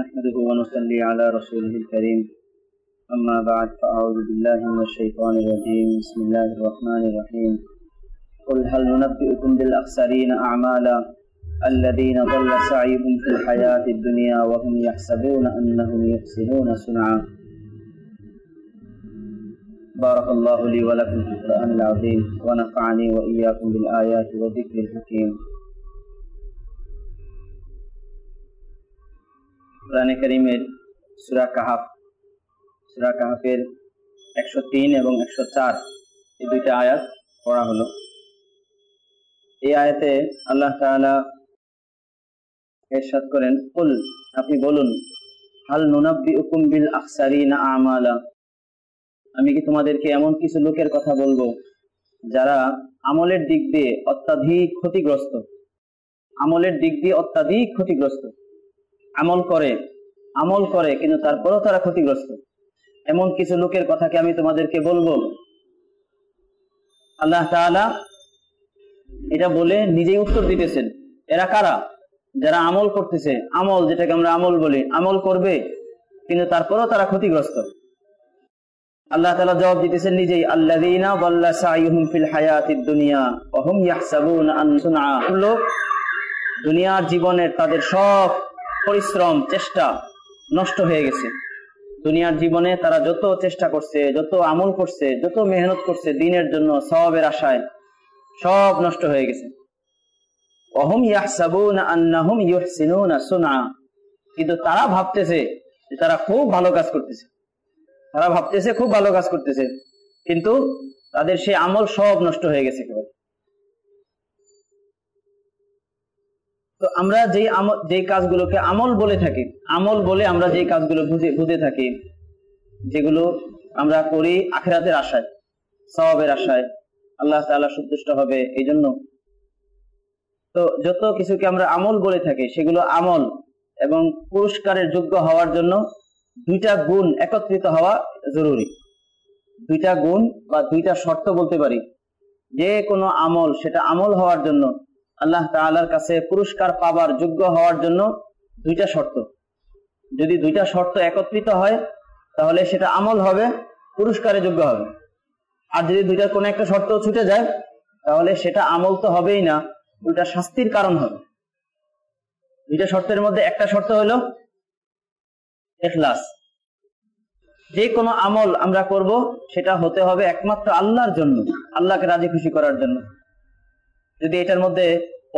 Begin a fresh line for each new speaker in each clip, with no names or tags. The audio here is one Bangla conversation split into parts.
نحمده ونصلي على رسوله الكريم. أما بعد فأعوذ بالله من الشيطان الرجيم. بسم الله الرحمن الرحيم. قل هل ننبئكم بالأخسرين أعمالا الذين ضل سعيهم في الحياة الدنيا وهم يحسبون أنهم يحسنون صنعا. بارك الله لي ولكم في القرآن العظيم ونفعني وإياكم بالآيات والذكر الحكيم. কোরআনে করিমের সুরা কাহাফ, সুরা কাহাফের একশো তিন এবং একশো চার এই দুইটা আয়াত পড়া হলো। এই আয়াতে আল্লাহ তাআলা এরশাদ করেন, কুল, আপনি বলুন, হাল নুনাব্বি উকুম বিল আখসারিনা আমালা? আমি কি তোমাদেরকে এমন কিছু লোকের কথা বলব যারা আমলের দিক দিয়ে অত্যাধিক ক্ষতিগ্রস্ত? আমলের দিক দিয়ে অত্যাধিক ক্ষতিগ্রস্ত। আমল করে আমল করে, কিন্তু তারপরেও তারা ক্ষতিগ্রস্ত। এমন কিছু লোকের কথাকে আমি তোমাদেরকে বলব। আল্লাহ এটা বলে নিজেই উত্তর দিতেছেন। এরা কারা? যারা আমল করতেছে। আমল যেটাকে আমরা আমল বলি, আমল করবে, কিন্তু তারপরেও তারা ক্ষতিগ্রস্ত। আল্লাহ তাআলা জবাব দিতেছেন নিজেই লোক দুনিয়ার জীবনের তাদের সব পরিশ্রম, চেষ্টা নষ্ট হয়ে গেছে। দুনিয়ার জীবনে তারা যত চেষ্টা করছে, যত আমল করছে, যত মেহনত করছে, দিনের জন্য সবের আশায় সব নষ্ট হয়ে গেছে। কিন্তু তারা ভাবতেছে যে তারা খুব ভালো কাজ করতেছে। তারা ভাবতেছে খুব ভালো কাজ করতেছে। কিন্তু তাদের সেই আমল সব নষ্ট হয়ে গেছে একেবারে। তো আমরা আমল, যেই কাজগুলোকে আমল বলে থাকি, আমল বলে আমরা যেই কাজগুলো বুঝে বুঝে থাকি, যেগুলো আমরা করি আখেরাতের আশায় সবাবের আশায়, আল্লাহ তাআলা সন্তুষ্ট হবে এই জন্য তো যত কিছুকে আমরা আমল বলে থাকি, সেগুলো আমল এবং পুরস্কারের যোগ্য হওয়ার জন্য দুইটা গুণ একত্রিত হওয়া জরুরি। দুইটা গুণ বা দুইটা শর্ত বলতে পারি। যে কোনো আমল, সেটা আমল হওয়ার জন্য আল্লাহ তাআলার কাছে পুরস্কার পাবার যোগ্য হওয়ার জন্য দুইটা শর্ত। যদি দুইটা শর্ত একত্রিত হয়, তাহলে সেটা আমল হবে পুরস্কারের যোগ্য হবে। আর যদি দুইটার কোনো একটা শর্ত ছুটে যায়, তাহলে সেটা আমল তো হবেই না, দুইটা শাস্তির কারণ হবে। দুইটা শর্তের মধ্যে একটা শর্ত হলো এখলাস। যে কোনো আমল আমরা করব, সেটা হতে হবে একমাত্র আল্লাহর জন্য, আল্লাহকে রাজি খুশি করার জন্য। যদি এটার মধ্যে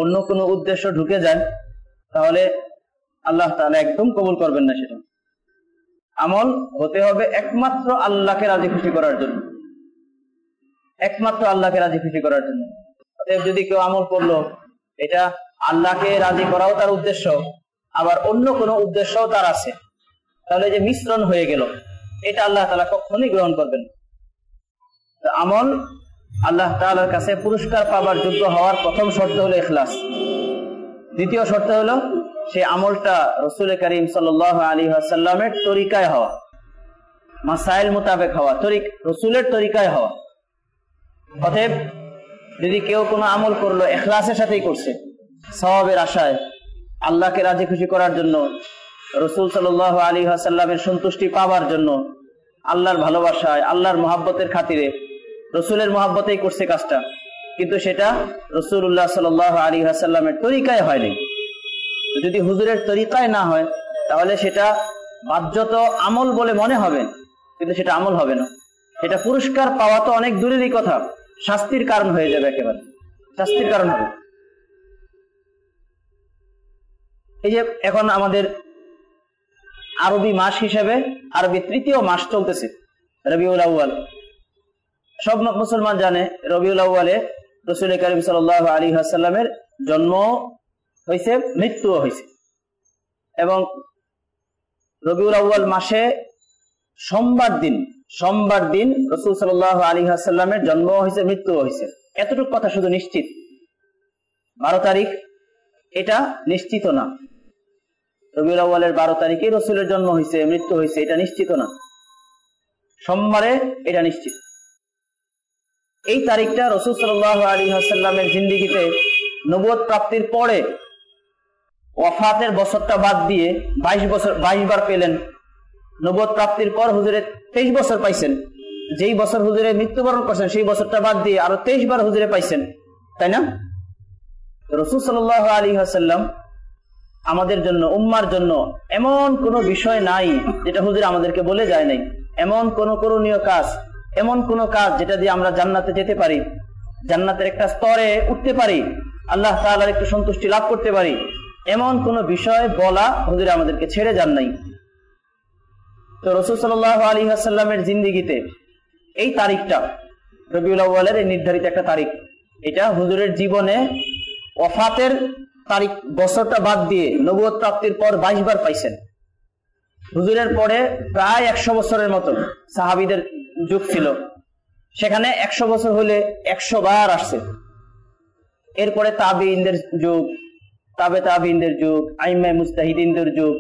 অন্য কোনো উদ্দেশ্য ঢুকে যায়, তাহলে আল্লাহ তাহলে একদম কবুল করবেন না সেটা। আমল হতে হবে একমাত্র আল্লাহকে রাজি খুশি করার জন্য। একমাত্র আল্লাহকে রাজি খুশি করার জন্য। যদি কেউ আমল করল, এটা আল্লাহকে রাজি করাও তার উদ্দেশ্য, আবার অন্য কোনো উদ্দেশ্যও তার আছে, তাহলে যে মিশ্রণ হয়ে গেল, এটা আল্লাহ তালা কখনই গ্রহণ করবেন আমল আল্লাহ তালার কাছে পুরস্কার পাবার যোগ্য হওয়ার প্রথম শর্ত হলো এখলাস দ্বিতীয় শর্ত হলো সে আমলটা রসুল করিম সাল আলী আসাল্লামের তরিকায় হওয়া। মাসাইল মোতাবেক হওয়া তরিক রসুলের তরিকায় হওয়া। অতএব, যদি কেউ কোনো আমল করল এখলাসের সাথেই করছে স্বভাবের আশায়, আল্লাহকে রাজি খুশি করার জন্য, রসুল সাল আলী আসাল্লামের সন্তুষ্টি পাবার জন্য, আল্লাহর ভালোবাসায়, আল্লাহর মহাব্বতের খাতিরে রসুলের মহাব্বতেই করছে কাজটা। কিন্তু সেটা রসুল্লাহ সাল আলী আসাল্লামের তরিকায় হয়নি। যদি হুজুরের তরিকায় না হয়, তাহলে সেটা বাধ্যত আমল বলে মনে হবে, কিন্তু সেটা আমল হবে না। সেটা পুরস্কার পাওয়া তো অনেক দূরেরই কথা। শাস্তির কারণ হয়ে যাবে একেবারে। শাস্তির কারণ হবে। এই যে এখন আমাদের আরবি মাস হিসেবে, আরবি তৃতীয় মাস চলতেছে, রবিউল আউ্য়াল। সব মুসলমান জানে, রবিউল আউ্য়ালে রসুল করিম সাল আলী হাসাল্লামের জন্ম হয়েছে মৃত্যুও হয়েছে এবং রবিউল আউ্য়াল মাসে সোমবার দিন সোমবার দিন রসুল সাল আলী হাসাল্লামের জন্ম হয়েছে মৃত্যুও হয়েছে এতটুকু কথা শুধু নিশ্চিত। বারো তারিখ, এটা নিশ্চিত না। রবিউল আউ্বালের বারো তারিখে রসুলের জন্ম হয়েছে মৃত্যু হয়েছে এটা নিশ্চিত না। সোমবারে এটা নিশ্চিত। এই তারিখটা রসুল সাল আলী হাসাল্লামের জিন্দিগিতে নবুয় প্রাপ্তির পরে ওয়াফাতের বছরটা বাদ দিয়ে বাইশ বছর, বাইশ বার পেলেন। নবদ প্রাপ্তির পর হুজুরে তেইশ বছর পাইছেন। যেই বছর হুজুরে মৃত্যুবরণ করছেন, সেই বছরটা বাদ দিয়ে আরও তেইশ বার হুজুরে পাইছেন। তাই না? রসুল সাল আলী হাসাল্লাম আমাদের জন্য, উম্মার জন্য এমন কোনো বিষয় নাই যেটা হুজুর আমাদেরকে বলে যায় নাই। এমন কোন করণীয় কাজ এমন কোন কাজ যেটা দিয়ে আমরা জান্নাতে যেতে পারি, জান্নাতের একটা স্তরে উঠতে পারি, আল্লাহ তালার একটু সন্তুষ্টি লাভ করতে পারি, এমন কোন বিষয় বলা হুজুর আমাদেরকে ছেড়ে যান নাই। তো রসুল সাল আলী আসাল্লামের জিন্দিগিতে এই তারিখটা, রবিউল আউ্বালের এই নির্ধারিত একটা তারিখ, এটা হুজুরের জীবনে অফাতের তারিখ, বছরটা বাদ দিয়ে নবুয় প্রাপ্তির পর বাইশ বার পাইছেন। হুজুরের পরে প্রায় একশো বছরের মতন সাহাবিদের যুগ ছিল। সেখানে একশো বছর হলে একশো বার আসছে। এরপরে তাবিনদের যুগ, তাবে তাবিনদের যুগ আইমাই মুস্তাহিদিনদের যুগ।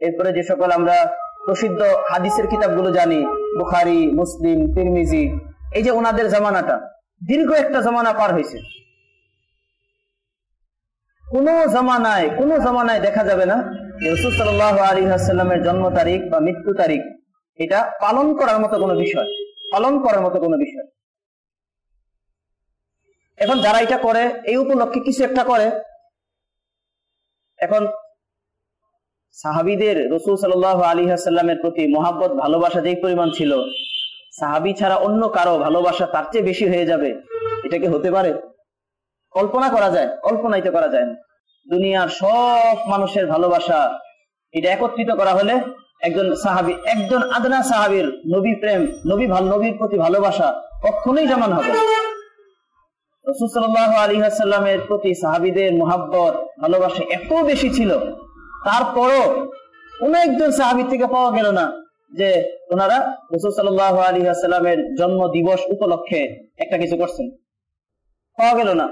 এরপরে যে সকল আমরা প্রসিদ্ধ হাদিসের কিতাবগুলো জানি, বুখারি, মুসলিম, তিরমিজি, এই যে ওনাদের জামানাটা, দীর্ঘ একটা জামানা পার হয়েছে। কোন জামানায় কোন জামানায় দেখা যাবে না রসুল সাল আলী আসাল্লামের জন্ম তারিখ বা মৃত্যু তারিখ, এটা পালন করার মতো কোনো বিষয়। পালন করার মতো কোনো বিষয়। এখন যারা এটা করে, এই উপলক্ষে কিছু একটা করে। এখন সাহাবিদের রসুল সাল আলী আসাল্লামের প্রতি মহাব্বত, ভালোবাসা যেই পরিমাণ ছিল, সাহাবি ছাড়া অন্য কারও ভালোবাসা তার চেয়ে বেশি হয়ে যাবে? এটা কি হতে পারে? কল্পনা করা যায়, কল্পনাই তো করা যায় না। দুনিয়ার সব মানুষের ভালোবাসা এটা একত্রিত করা হলে একজন সাহাবি, একজন আদনা সাহাবির নবী প্রেম, নবী ভালো, নবীর প্রতি ভালোবাসা কখনোই যেমন হবে আলী প্রতি সাহাবিদের ভালোবাসা এত বেশি ছিল, তারপরও কোন একজন সাহাবির থেকে পাওয়া গেল না যে ওনারা রসুল সাল্লাহ আলী জন্ম দিবস উপলক্ষে একটা কিছু করছেন। পাওয়া গেল না।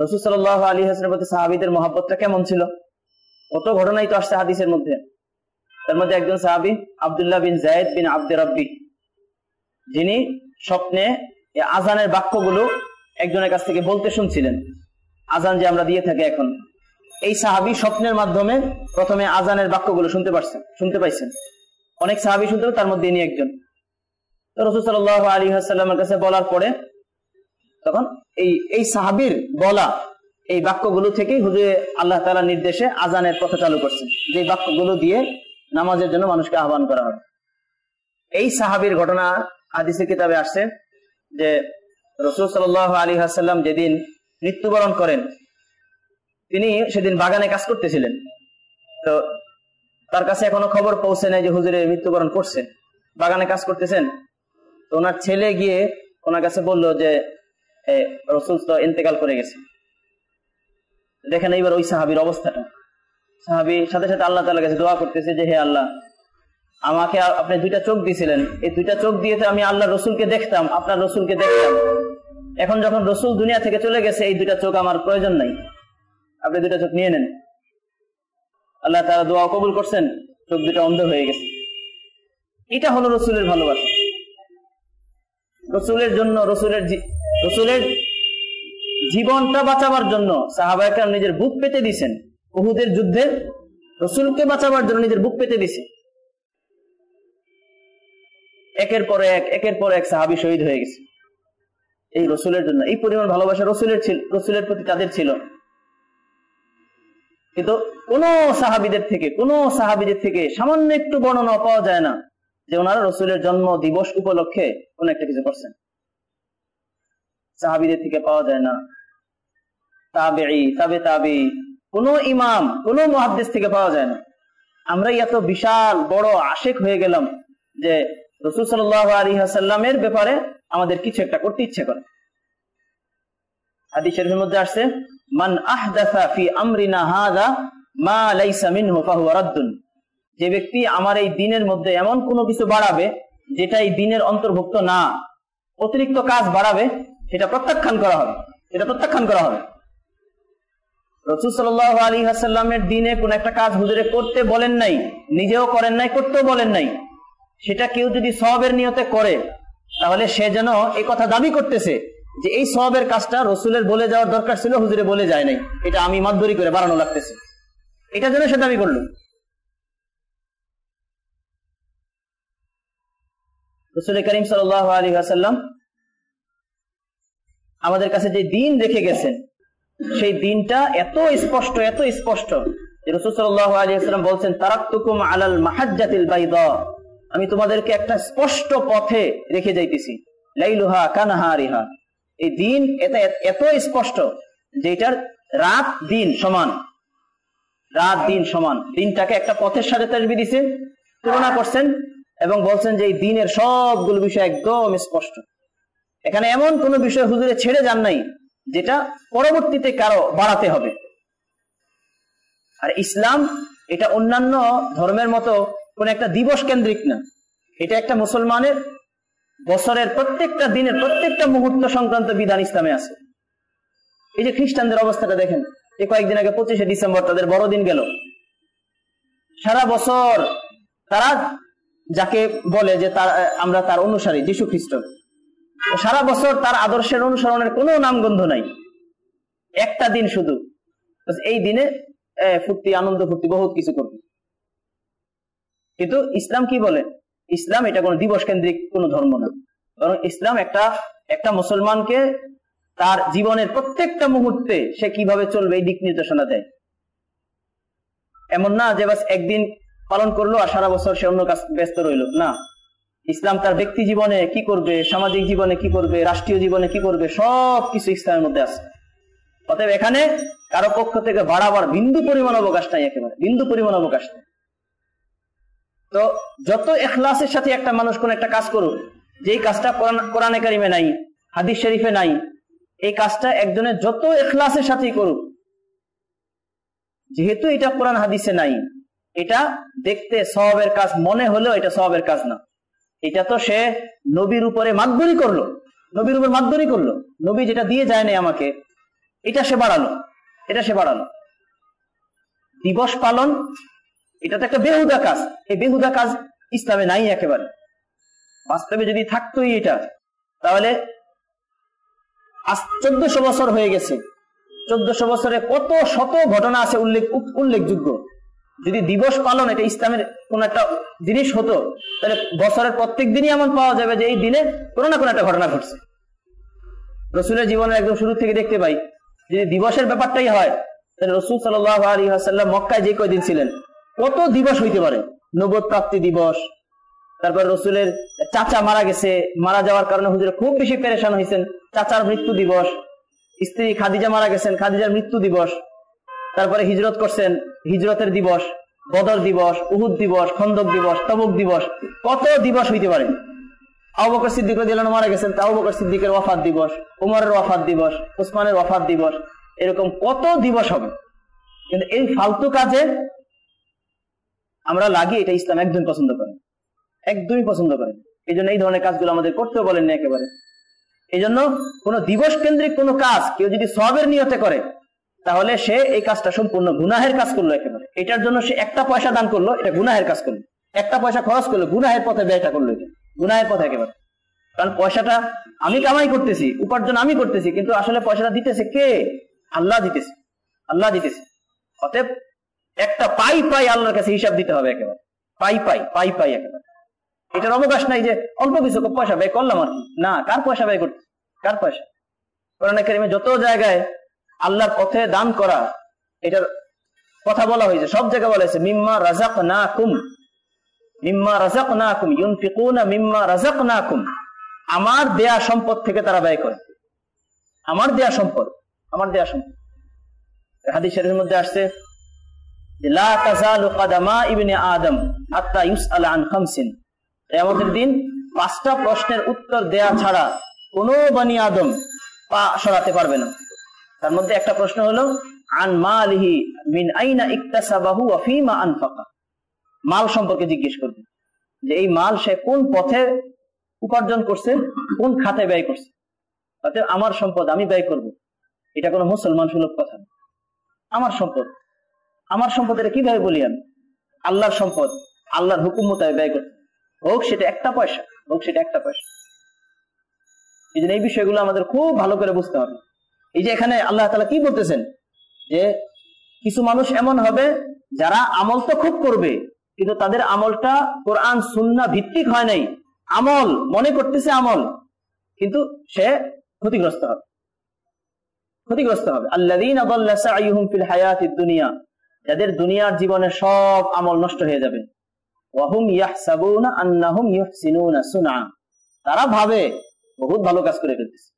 রসুল সাল্লাহ আলী হাসনের প্রতি সাহাবিদের মহাব্বতটা কেমন ছিল? কত ঘটনাই তো আসছে হাদিসের মধ্যে। তার মধ্যে একজন সাহাবি, আবদুল্লাহ বিন জায়দ বিন আব্দে রব্বি। যিনি স্বপ্নে আজানের বাক্যগুলো একজনের কাছ থেকে বলতে শুনছিলেন। আজান যে আমরা দিয়ে থাকি এখন। এই সাহাবি স্বপ্নের মাধ্যমে প্রথমে আজানের বাক্যগুলো শুনতে পারছেন শুনতে পাইছেন। অনেক সাহাবি শুনতে তার মধ্যে ইনি একজন। তো রসুল সাল আলী হাসাল্লামের কাছে বলার পরে তখন এই এই সাহাবির বলা এই বাক্যগুলো থেকেই হুজুরে আল্লাহ তালা নির্দেশে আজানের পথে চালু করছেন যে বাক্যগুলো দিয়ে নামাজের জন্য মানুষকে আহ্বান করা হবে। এই সাহাবির ঘটনা আদিসের কিতাবে আসছে যে রসুল সাল আলী হাসাল্লাম যেদিন মৃত্যুবরণ করেন, তিনি সেদিন বাগানে কাজ করতেছিলেন। তো তার কাছে এখনও খবর পৌঁছে নেয় যে হুজুরে মৃত্যুবরণ করছে। বাগানে কাজ করতেছেন। তো ওনার ছেলে গিয়ে ওনার কাছে বলল যে রসুল ইন্তেকাল করে গেছে। দেখেন এইবার ওই সাহাবির অবস্থাটা। সাহাবি সাথে সাথে আল্লাহ তালা কাছে দোয়া করতেছে যে, হে আল্লাহ, আমাকে আপনি দুইটা চোখ দিয়েছিলেন। এই দুইটা চোখ দিয়ে আমি আল্লাহ রসুলকে দেখতাম, আপনার রসুলকে দেখতাম। এখন যখন রসুল দুনিয়া থেকে চলে গেছে, এই দুইটা চোখ আমার প্রয়োজন নাই। আপনি দুইটা চোখ নিয়ে নেন। আল্লাহ তারা দোয়া কবুল করছেন, চোখ দুটা অন্ধ হয়ে গেছে। এটা হলো রসুলের ভালোবাসা। রসুলের জন্য, রসুলের রসুলের জীবনটা বাঁচাবার জন্য সাহাবাহাম নিজের বুক পেতে দিছেন বহুদের যুদ্ধে রসুলকে বাঁচাবার জন্য নিজের বুক পেতে দিছে একের পর এক, একের পর এক সাহাবি শহীদ হয়ে গেছে। এই রসুলের জন্য, এই পরিমাণ ভালোবাসা রসুলের ছিল, রসুলের প্রতি তাদের ছিল। কিন্তু কোন সাহাবিদের থেকে, কোন সাহাবিদের থেকে সামান্য একটু বর্ণনা পাওয়া যায় না যে ওনারা রসুলের জন্ম দিবস উপলক্ষে কোন একটা কিছু করছেন। সাহাবিদের থেকে পাওয়া যায় না। তাবে তাবে তাবি কোন ইমাম, কোন মহাদ্দেশ থেকে পাওয়া যায় না। আমরাই এত বিশাল, বড় আশেক হয়ে গেলাম যে রসুল সাল আলী হাসাল্লামের ব্যাপারে আমাদের কিছু একটা করতে ইচ্ছে করে। হাদিসের মধ্যে আসছে, মান আহদাসা ফি আমরিনা হাদা মা লাইসা মিনহু ফাহুয়া রাদ্দুন। যে ব্যক্তি আমার এই দিনের মধ্যে এমন কোনো কিছু বাড়াবে, যেটা এই দিনের অন্তর্ভুক্ত না, অতিরিক্ত কাজ বাড়াবে সেটা প্রত্যাখ্যান করা হবে। এটা প্রত্যাখ্যান করা হবে। রসুল সাল আলী হাসাল্লামের দিনে কোন একটা কাজ হুজুরে করতে বলেন নাই, নিজেও করেন নাই, করতেও বলেন নাই। সেটা কেউ যদি সবের নিয়তে করে, তাহলে সে যেন এই কথা দাবি করতেছে যে এই সবের কাজটা রসুলের বলে যাওয়ার দরকার ছিল, হুজুরে বলে যায় নাই। এটা আমি মাতবরি করে বাড়ানো লাগতেছে। এটার জন্য সে দাবি করল। রসুল করিম সাল আলী আসাল্লাম আমাদের কাছে যে দিন রেখে গেছেন, সেই দিনটা এত স্পষ্ট এত স্পষ্ট বলছেন, তারাক্তুকুম আলাল বাইদা আমি তোমাদেরকে একটা স্পষ্ট পথে রেখে যাইতেছি। লাইলুহা কানাহা রিহা এই দিন এটা এত স্পষ্ট যে এটার রাত দিন সমান। রাত দিন সমান। দিনটাকে একটা পথের সাথে তসবি দিছে, তুলনা করছেন এবং বলছেন যে এই দিনের সবগুলো বিষয় একদম স্পষ্ট। এখানে এমন কোন বিষয় হুজুরে ছেড়ে যান নাই, যেটা পরবর্তীতে কারও বাড়াতে হবে। আর ইসলাম এটা অন্যান্য ধর্মের মতো কোন একটা দিবস কেন্দ্রিক না। এটা একটা মুসলমানের বছরের প্রত্যেকটা দিনের প্রত্যেকটা মুহূর্ত সংক্রান্ত বিধান ইসলামে আছে। এই যে খ্রিস্টানদের অবস্থাটা দেখেন এই কয়েকদিন আগে পঁচিশে ডিসেম্বর তাদের বড়দিন গেল। সারা বছর তারা যাকে বলে যে তার, আমরা তার অনুসারী যীশু খ্রিস্ট সারা বছর তার আদর্শের অনুসরণের কোনো নামগন্ধ নাই। একটা দিন শুধু। এই দিনে ফুর্তি, আনন্দ ফুর্তি, বহুত কিছু করবে। কিন্তু ইসলাম কি বলে? ইসলাম এটা কোনো দিবস কেন্দ্রিক কোনো ধর্ম না। বরং ইসলাম একটা একটা মুসলমানকে তার জীবনের প্রত্যেকটা মুহূর্তে সে কীভাবে চলবে এই দিক নির্দেশনা দেয়। এমন না যে বাস একদিন পালন করল আর সারা বছর সে অন্য কাজ ব্যস্ত রইল। না। ইসলাম তার ব্যক্তি জীবনে কি করবে, সামাজিক জীবনে কি করবে, রাষ্ট্রীয় জীবনে কি করবে সব কিছু ইসলামের মধ্যে আছে। অতএব এখানে কারও পক্ষ থেকে বাড়াবার বিন্দু পরিমাণ অবকাশ নাই একেবারে, বিন্দু পরিমাণ অবকাশ নেই। তো যত এখলাসের সাথে একটা মানুষ কোন একটা কাজ করুক, যেই কাজটা কোরআনে কারিমে নাই, হাদিস শরীফে নাই, এই কাজটা একজনের যত এখলাসের সাথেই করুক, যেহেতু এটা কোরআন, হাদিসে নাই, এটা দেখতে সবের কাজ, মনে হলেও এটা সবের কাজ না। এটা তো সে নবীর উপরে মাতবরি করল। নবীর উপর মাতবরি করল। নবী যেটা দিয়ে যায় নাই আমাকে, এটা সে বাড়ালো। এটা সে বাড়ালো। দিবস পালন, এটা তো একটা বেহুদা কাজ। এই বেহুদা কাজ ইসলামে নাই একেবারে। বাস্তবে যদি থাকতোই এটা, তাহলে আজ চোদ্দশো বছর হয়ে গেছে। চোদ্দশো বছরে কত শত ঘটনা আছে উল্লেখ উল্লেখযোগ্য। যদি দিবস পালন, এটা ইসলামের কোন একটা জিনিস হতো, তাহলে বছরের প্রত্যেক দিনই এমন পাওয়া যাবে যে এই দিনে কোনো না কোনো একটা ঘটনা ঘটছে। রসুলের জীবনের একদম শুরু থেকে দেখতে পাই, যদি দিবসের ব্যাপারটাই হয়, তাহলে রসুল সাল্লাহ আলী আসাল্লাম মক্কায় যে কয়দিন ছিলেন, কত দিবস হইতে পারে? নবদ প্রাপ্তি দিবস, তারপর রসুলের চাচা মারা গেছে, মারা যাওয়ার কারণে হুজুরে খুব বেশি পেরেশান হয়েছেন, চাচার মৃত্যু দিবস, স্ত্রী খাদিজা মারা গেছেন, খাদিজার মৃত্যু দিবস, তারপরে হিজরত করছেন হিজরতের দিবস, বদর দিবস, উহুদ দিবস, খন্দক দিবস, তবক দিবস, কত দিবস হইতে পারে? আবকর সিদ্দিক দিলানো মারা গেছেন তাও বকর সিদ্দিকের ওয়াফাত দিবস, উমরের ওয়াফাত দিবস, উসমানের ওয়াফাত দিবস, এরকম কত দিবস হবে? কিন্তু এই ফালতু কাজে আমরা লাগি এটা ইসলাম একদম পছন্দ করে একদমই পছন্দ করে এই জন্য এই ধরনের কাজগুলো আমাদের করতে বলেন না একেবারে। এই জন্য কোন দিবস কেন্দ্রিক কোন কাজ কেউ যদি সবের নিয়তে করে তাহলে সে এই কাজটা সম্পূর্ণ গুনাহের কাজ করল একেবারে। এটার জন্য সে একটা পয়সা দান করল, এটা গুনাহের কাজ করল। একটা পয়সা খরচ করল, গুনাহের পথে ব্যয়টা করল গুনাহের পথে একেবারে। কারণ পয়সাটা আমি কামাই করতেছি, উপার্জন আমি করতেছি, কিন্তু আসলে পয়সাটা দিতেছে কে? আল্লাহ দিতেছে। আল্লাহ দিতেছে। অতএব একটা পাই পাই আল্লাহর কাছে হিসাব দিতে হবে একেবারে। পাই পাই পাই পাই একেবারে। এটার অবকাশ নাই যে অল্প কিছু পয়সা ব্যয় করলাম আর না, কার পয়সা ব্যয় করতে কার পয়সা? কোরআন কারিমে যত জায়গায় আল্লাহর পথে দান করা, এটার কথা বলা হয়েছে। সব জায়গায় বলা হয়েছে, মিম্মা রাজাক না কুম মিম্মা রাজাক না কুম মিম্মা রাজাক না কুম আমার দেয়া সম্পদ থেকে তারা ব্যয় করে। আমার দেয়া সম্পদ। আমার দেয়া সম্পদ। মধ্যে আসছে লা কাদামা ইবনে আদম হাত্তা ইউসআল আন খামসিন। কিয়ামতের দিন পাঁচটা প্রশ্নের উত্তর দেয়া ছাড়া কোন বানি আদম পা সরাতে পারবে না। তার মধ্যে একটা প্রশ্ন হলো, আন মালিহি মিন আইনা ইকতাসাবাহু আনফাকা? মাল সম্পর্কে জিজ্ঞেস করবে যে এই মাল সে কোন পথে উপার্জন করছে, কোন খাতে ব্যয় করছে? আমার সম্পদ আমি ব্যয় করব। এটা কোনো মুসলমান সুলভ কথা আমার সম্পদ। আমার সম্পদ এটা কীভাবে বলি আমি? আল্লাহর সম্পদ, আল্লাহর হুকুম মোতাবেক ব্যয় করতে। হোক সেটা একটা পয়সা, হোক সেটা একটা পয়সা। এই জন্য এই বিষয়গুলো আমাদের খুব ভালো করে বুঝতে হবে। এই যে এখানে আল্লাহ তালা কি বলতেছেন? যে কিছু মানুষ এমন হবে যারা আমল তো খুব করবে, কিন্তু তাদের আমলটা কোরআন, সুন্না ভিত্তিক হয় নাই। আমল, মনে করতেছে আমল, কিন্তু সে ক্ষতিগ্রস্ত হবে। ক্ষতিগ্রস্ত হবে। আল্লাদিন ফিল হায়াতিদ দুনিয়া, যাদের দুনিয়ার জীবনে সব আমল নষ্ট হয়ে যাবে। তারা ভাবে, বহুত ভালো কাজ করে ফেলতেছে।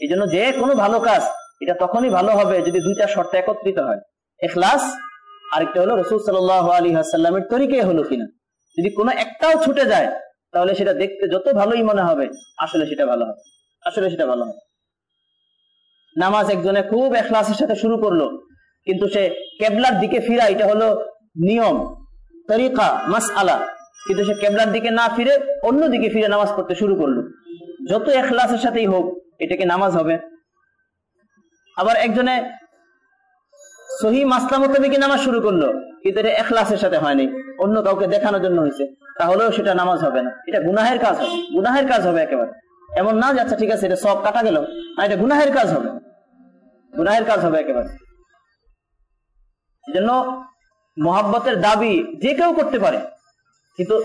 এই জন্য যে কোনো ভালো কাজ, এটা তখনই ভালো হবে যদি দুইটা শর্ত একত্রিত হয়। এখলাস, আরেকটা হলো রসুল সাল আলী হাসাল্লামের তরিকে হলো কিনা। যদি কোনো একটাও ছুটে যায়, তাহলে সেটা দেখতে যত ভালোই মনে হবে, আসলে সেটা ভালো হবে। আসলে সেটা ভালো হবে। নামাজ একজনে খুব এখলাসের সাথে শুরু করল, কিন্তু সে কেবলার দিকে ফিরা, এটা হলো নিয়ম, তরিকা মাস আলা কিন্তু সে কেবলার দিকে না ফিরে অন্য দিকে ফিরে নামাজ পড়তে শুরু করল। যত এখলাসের সাথেই হোক এটাকে নামাজ হবে? আবার একজনে সহি মাসলা মোতাবেক নামাজ শুরু করল, কিন্তু এটা এখলাসের সাথে হয়নি, অন্য কাউকে দেখানোর জন্য হয়েছে, তাহলেও সেটা নামাজ হবে না। এটা গুনাহের কাজ হবে, গুনাহের কাজ হবে একেবারে। এমন না যাচ্ছে ঠিক আছে, এটা সব কাটা গেল, না, এটা গুনাহের কাজ হবে। গুনাহের কাজ হবে একেবারে। জন্য মহাব্বতের দাবি যে কেউ করতে পারে, কিন্তু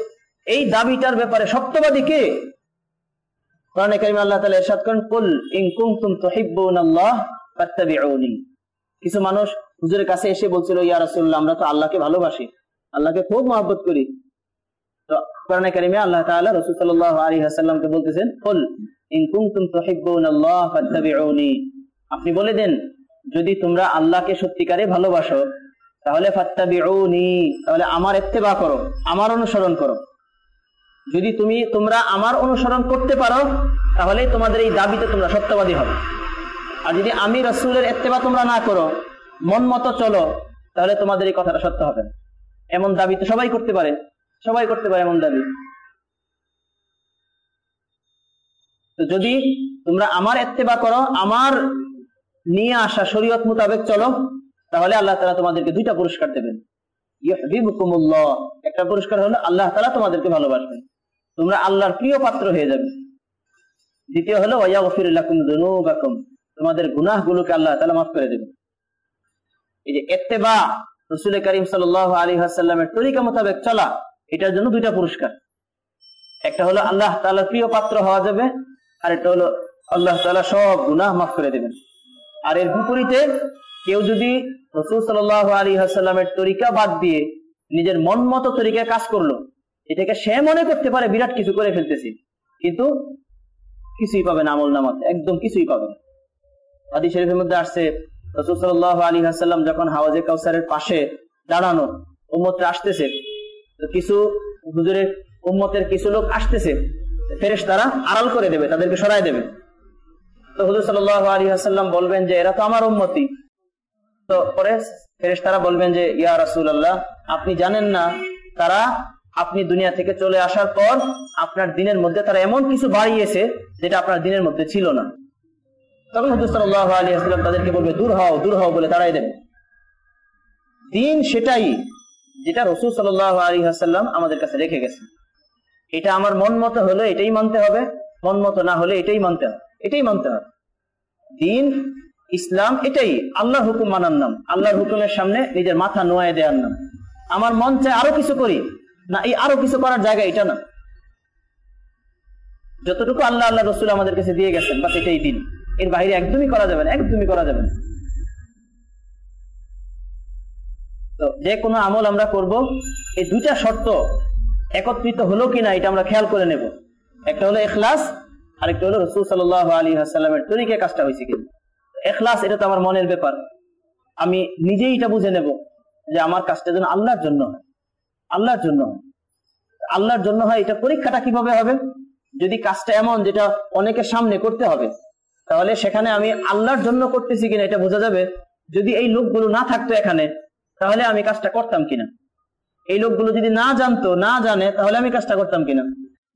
এই দাবিটার ব্যাপারে সত্যবাদী কে? কোরআনে কারিমে আল্লাহ তাআলা ইরশাদ করেন, কুল ইন কুনতুম তুহিব্বুনাল্লাহ ফাত্তাবিউনি। কিছু মানুষ হুজুরের কাছে এসে বলছিল, ইয়া রাসূলুল্লাহ, আমরা তো আল্লাহকে ভালোবাসি, আল্লাহকে খুব মহব্বত করি। তো কোরআনে কারিমে আল্লাহ তাআলা রাসূল সাল্লাল্লাহু আলাইহি ওয়াসাল্লামকে বলতেছেন, কুল ইন কুনতুম তুহিব্বুনাল্লাহ ফাত্তাবিউনি। আপনি বলে দেন, যদি তোমরা আল্লাহকে সত্যিকারে ভালোবাসো, তাহলে ফাত্তাবিউনি, তাহলে আমার ইত্তেবা করো, আমার অনুসরণ করো। যদি তুমি তোমরা আমার অনুসরণ করতে পারো, তাহলে তোমাদের এই দাবিতে তোমরা সত্যবাদী হবে। আর যদি আমি রসুলের এত্তেবা তোমরা না করো, মন মতো চলো, তাহলে তোমাদের এই কথাটা সত্য হবে এমন দাবি তো সবাই করতে পারে। সবাই করতে পারে এমন দাবি। তো যদি তোমরা আমার এত্তেবা করো, আমার নিয়ে আসা শরীয়ত মোতাবেক চলো, তাহলে আল্লাহ তালা তোমাদেরকে দুইটা পুরস্কার দেবেন। একটা পুরস্কার হলো আল্লাহ তালা তোমাদেরকে ভালোবাসবেন। তোমরা আল্লাহর প্রিয় পাত্র হয়ে যাবে। দ্বিতীয় হলো তোমাদের গুনাহ গুলোকে আল্লাহ তালা মাফ করে দেবে এই যে এত্তেবা রসুল করিম সাল আলী হাসাল্লামের তরিকা মোতাবেক চলা, এটার জন্য দুইটা পুরস্কার। একটা হলো, আল্লাহ তালার প্রিয় পাত্র হওয়া যাবে, আর একটা হলো, আল্লাহ তালা সব গুনাহ মাফ করে দেবেন। আর এর বিপরীতে, কেউ যদি রসুল সাল আলী হাসাল্লামের তরিকা বাদ দিয়ে নিজের মন মতো তরিকায় কাজ করল এটাকে সে মনে করতে পারে, বিরাট কিছু করে ফেলতেছি। কিন্তু কিছুই পাবে না আমল নামাতে, একদম কিছুই পাবে না। আদি শরীফের মধ্যে আসছে আলী হাসাল্লাম যখন হাওয়াজে কাউসারের পাশে দাঁড়ানো আসতেছে কিছু হুজুরের উম্মতের কিছু লোক আসতেছে ফেরেস তারা আড়াল করে দেবে, তাদেরকে সরাই দেবে। তো হুজুর সাল্লাহ আলী হাসাল্লাম বলবেন যে, এরা তো আমার উম্মতি। তো পরে ফেরেস তারা বলবেন যে, ইয়া রাসুল আল্লাহ আপনি জানেন না তারা আপনি দুনিয়া থেকে চলে আসার পর আপনার দিনের মধ্যে তারা এমন কিছু বাড়িয়েছে যেটা আপনার দিনের মধ্যে ছিল না। তখন হুজুর সাল্লাহ তাদেরকে বলবে, দূর হও দূর হও, বলে তারাই দেবে দিন সেটাই যেটা রসুল সাল্লাহ আলী হাসাল্লাম আমাদের কাছে রেখে গেছে এটা আমার মন মতো হলে এটাই মানতে হবে, মন মতো না হলে এটাই মানতে হবে, এটাই মানতে হবে। দিন, ইসলাম, এটাই আল্লাহ হুকুম মানার নাম, আল্লাহর হুকুমের সামনে নিজের মাথা নোয়ায় দেওয়ার নাম। আমার মন চায় আরও কিছু করি না, এই আরও কিছু করার জায়গা এটা না। যতটুকু আল্লাহ আল্লাহ রসুল আমাদের কাছে দিয়ে গেছেন, বাস এটাই দিন। এর বাইরে একদমই করা যাবে না, একদমই করা যাবে না। তো যে কোনো আমল আমরা করব, এই দুইটা শর্ত একত্রিত হলো কিনা এটা আমরা খেয়াল করে নেব। একটা হলো এখলাস, আরেকটা হলো রসুল সাল আলী হাসাল্লামের তরিকে কাজটা হয়েছে কিনা। এখলাস, এটা তো আমার মনের ব্যাপার। আমি নিজেই এটা বুঝে নেব যে আমার কাজটা যেন আল্লাহর জন্য হয়। আল্লাহর জন্য। আল্লাহর জন্য হয় এটা পরীক্ষাটা কীভাবে হবে? যদি কাজটা এমন যেটা অনেকের সামনে করতে হবে, তাহলে সেখানে আমি আল্লাহর জন্য করতেছি কিনা এটা বোঝা যাবে। যদি এই লোকগুলো না থাকতো এখানে, তাহলে আমি কাজটা করতাম কিনা? এই লোকগুলো যদি না জানতো, না জানে, তাহলে আমি কাজটা করতাম কিনা?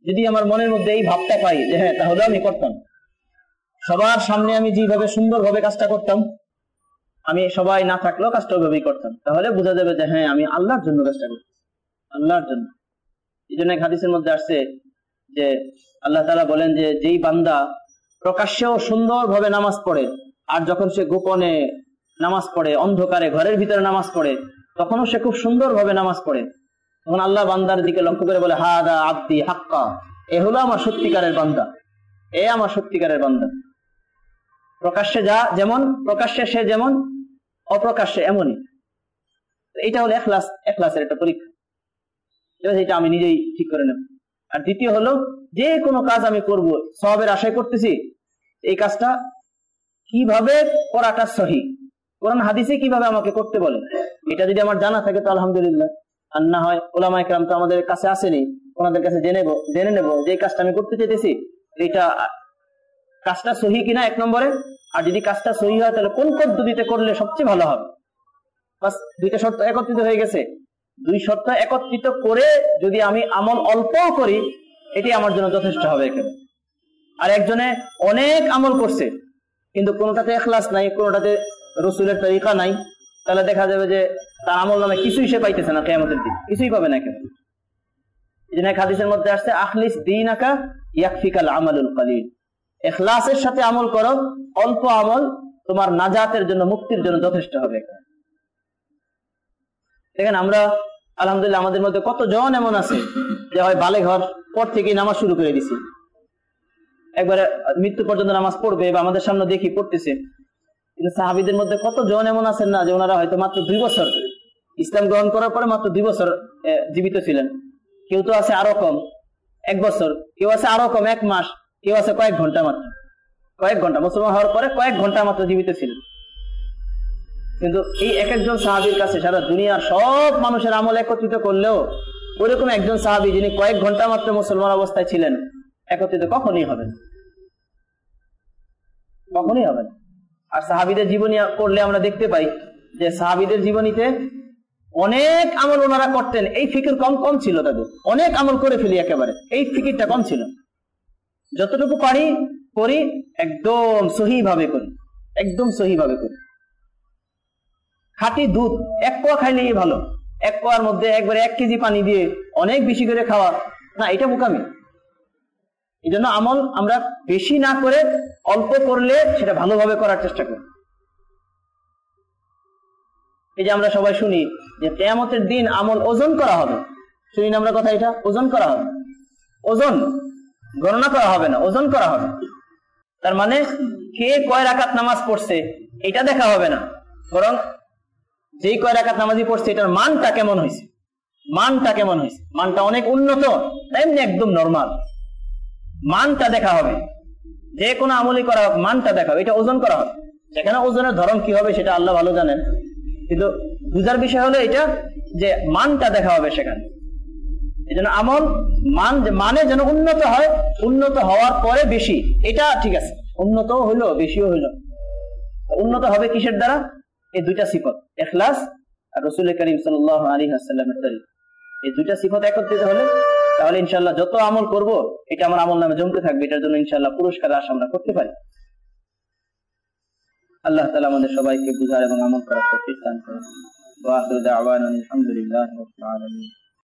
যদি আমার মনের মধ্যে এই ভাবটা পাই যে হ্যাঁ তাহলে আমি করতাম। সবার সামনে আমি যেভাবে সুন্দরভাবে কাজটা করতাম, আমি সবাই না থাকলেও কাজটা ওইভাবেই করতাম। তাহলে বোঝা যাবে যে হ্যাঁ আমি আল্লাহর জন্য কাজটা করতাম। আল্লাহর জন্য। এই জন্য হাদিসের মধ্যে আসছে যে আল্লাহ তালা বলেন যে যেই বান্দা প্রকাশ্যেও সুন্দরভাবে নামাজ পড়ে, আর যখন সে গোপনে নামাজ পড়ে, অন্ধকারে ঘরের ভিতরে নামাজ পড়ে, তখনও সে খুব সুন্দরভাবে নামাজ পড়ে। তখন আল্লাহ বান্দার দিকে লক্ষ্য করে বলে হা দা আব্দি হাক্কা, এ হলো আমার সত্যিকারের বান্দা। এ আমার সত্যিকারের বান্দা। প্রকাশ্যে যা যেমন, প্রকাশ্যে সে যেমন, অপ্রকাশ্যে এমনই। এটা হলো এখলাস, এখলাসের একটা পরীক্ষা। এটা আমি নিজেই ঠিক করে নেব। আর দ্বিতীয় হলো, যে কোনো কাজ আমি করব, সবের আশায় করতেছি, এই কাজটা কীভাবে করাটা সহি? কোরআন হাদিসে কীভাবে আমাকে করতে বলে? এটা যদি আমার জানা থাকে, তো আলহামদুলিল্লাহ। আর না হয়, ওলামা একরাম তো আমাদের কাছে আসেনি, ওনাদের কাছে জেনে জেনে নেব যে কাজটা আমি করতে চাইতেছি। এটা কাজটা সহি কিনা এক নম্বরে? আর যদি কাজটা সহি হয়, তাহলে কোন পদ্ধতিতে করলে সবচেয়ে ভালো হবে? দুইটা শর্ত একত্রিত হয়ে গেছে। দুই শর্ত একত্রিত করে যদি আমি আমল অল্প করি, এটি আমার জন্য যথেষ্ট হবে এখানে। আর একজনে অনেক আমল করছে, কিন্তু কোনোটাতে এখলাস নাই, কোনোটাতে রসুলের তরিকা নাই, তাহলে দেখা যাবে যে তার আমল নামে কিছুই সে পাইতেছে না কেমতের দিন, কিছুই পাবে না কেন মধ্যে আসছে, আখলিস দিন ইয়াকফিকাল আমালুল কালিল। এখলাসের সাথে আমল করো, অল্প আমল তোমার নাজাতের জন্য, মুক্তির জন্য যথেষ্ট হবে দেখেন আমরা আলহামদুলিল্লাহ, আমাদের মধ্যে কত জন এমন আছে যে হয় বালে ঘর, পর থেকে নামাজ শুরু করে দিছি। একবারে মৃত্যু পর্যন্ত নামাজ পড়বে বা আমাদের সামনে দেখি পড়তেছে। কিন্তু সাহাবিদের মধ্যে কত জন এমন আছেন না যে ওনারা হয়তো মাত্র দুই বছর ইসলাম গ্রহণ করার পরে মাত্র দুই বছর জীবিত ছিলেন। কেউ তো আছে আরও কম, এক বছর, কেউ আছে আরও কম, এক মাস, কেউ আছে কয়েক ঘণ্টা মাত্র। কয়েক ঘণ্টা, মুসলমান হওয়ার পরে কয়েক ঘণ্টা মাত্র জীবিত ছিলেন। কিন্তু এই এক একজন সাহাবির কাছে সারা দুনিয়ার সব মানুষের আমল একত্রিত করলেও ওইরকম একজন সাহাবি যিনি কয়েক ঘণ্টা মাত্র মুসলমান অবস্থায় ছিলেন, একত্রিত কখনই হবে কখনই হবে আর সাহাবিদের জীবনী করলে আমরা দেখতে পাই যে সাহাবিদের জীবনীতে অনেক আমল ওনারা করতেন। এই ফিকির কম কম ছিল তাদের। অনেক আমল করে ফেলি একেবারে। এই ফিকিরটা কম ছিল। যতটুকু পারি, করি, একদম সহি ভাবে করি। একদম সহি ভাবে করি। খাঁটি দুধ, এক কোয়া খাইলেই ভালো। এক কোয়ার মধ্যে একবারে এক কেজি পানি দিয়ে অনেক বেশি করে খাওয়া, না, এটা বোকামি। এই জন্য আমল আমরা বেশি না করে অল্প করলে সেটা ভালোভাবে করার চেষ্টা করি। এই যে আমরা সবাই শুনি যে কেয়ামতের দিন আমল ওজন করা হবে। শুনি না আমরা কথা এটা? ওজন করা হবে। ওজন গণনা করা হবে না, ওজন করা হবে। তার মানে কে কয় রাকাত নামাজ পড়ছে, এটা দেখা হবে না। বরং যেই কয় রাকাত নামাজি পড়ছে, এটার মানটা কেমন হয়েছে? মানটা কেমন হয়েছে? মানটা অনেক উন্নত, তেমনি একদম নর্মাল মানটা দেখা হবে। যে কোনো আমলি করা হোক, মানটা দেখা হবে। এটা ওজন করা হবে। সেখানে ওজনের ধরন কি হবে সেটা আল্লাহ ভালো জানেন। কিন্তু বুঝার বিষয় হলো এটা যে মানটা দেখা হবে সেখানে। এই জন্য আমল, মান মানে যেন উন্নত হয়, উন্নত হওয়ার পরে বেশি। এটা ঠিক আছে। উন্নত হইল, বেশিও হইল। উন্নত হবে কিসের দ্বারা? এই দুইটা সিফত, এখলাস আর রসুল করিম সাল আলী আসাল্লামের তারিখ এই দুইটা সিফত একত্রিত হলে তাহলে ইনশাল্লাহ যত আমল করব, এটা আমার আমল নামে জমতে থাকবে, এটার জন্য ইনশাল্লাহ পুরস্কার আশা আমরা করতে পারি। আল্লাহ তালা আমাদের সবাইকে বুঝার এবং আমল করার প্রতিষ্ঠান করেন। আলহামদুলিল্লাহ